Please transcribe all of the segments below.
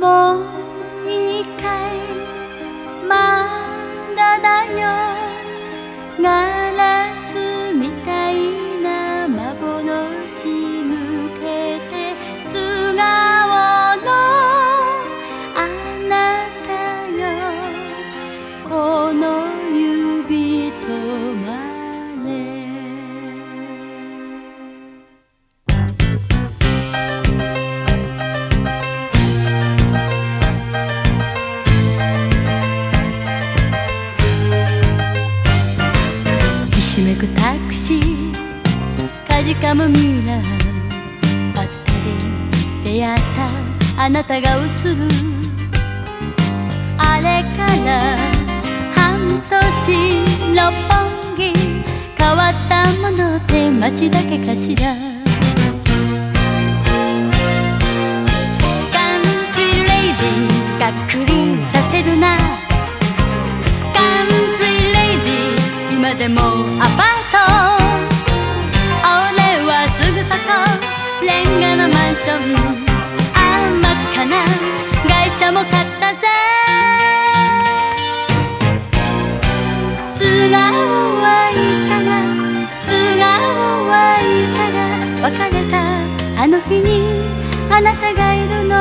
もう一回まだだよ。タクシーかじかむミラーばったり出会ったあなたが映る。あれから半年六本木変わったものって街だけかしら。カントリレイディがっくりさせるな。カントリーレディー今でもアパ素顔はいかが素顔はいかが別れたあの日にあなたがいるの。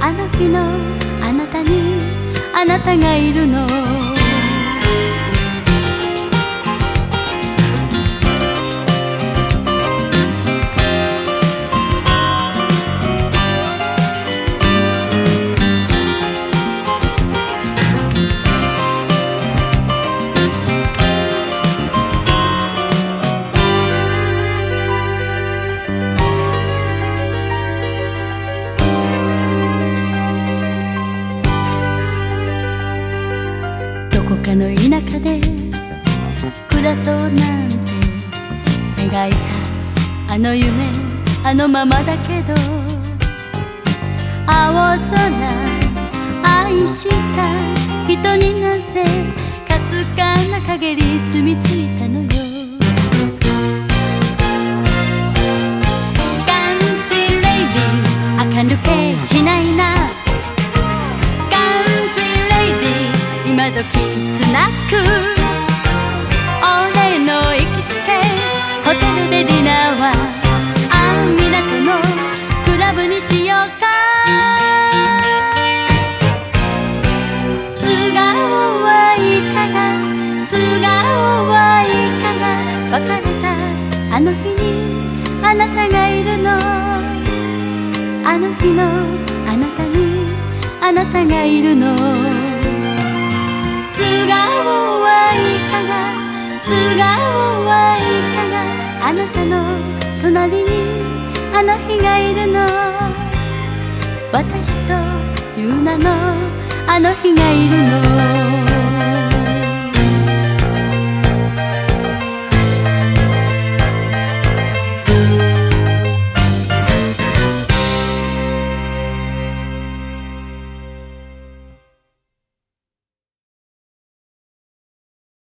あの日のあなたにあなたがいるの。どこかの田舎で暮らそうなんて描いたあの夢あのままだけど青空愛した人になぜかすかな陰り住み着スナック俺の行きつけホテルでディナーはあ港のクラブにしようか。素顔はいかが。素顔はいかが。別れた。あの日にあなたがいるの。あの日のあなたにあなたがいるの。素顔はいかがあなたの隣にあの日がいるの？私という名のあの日がいるの。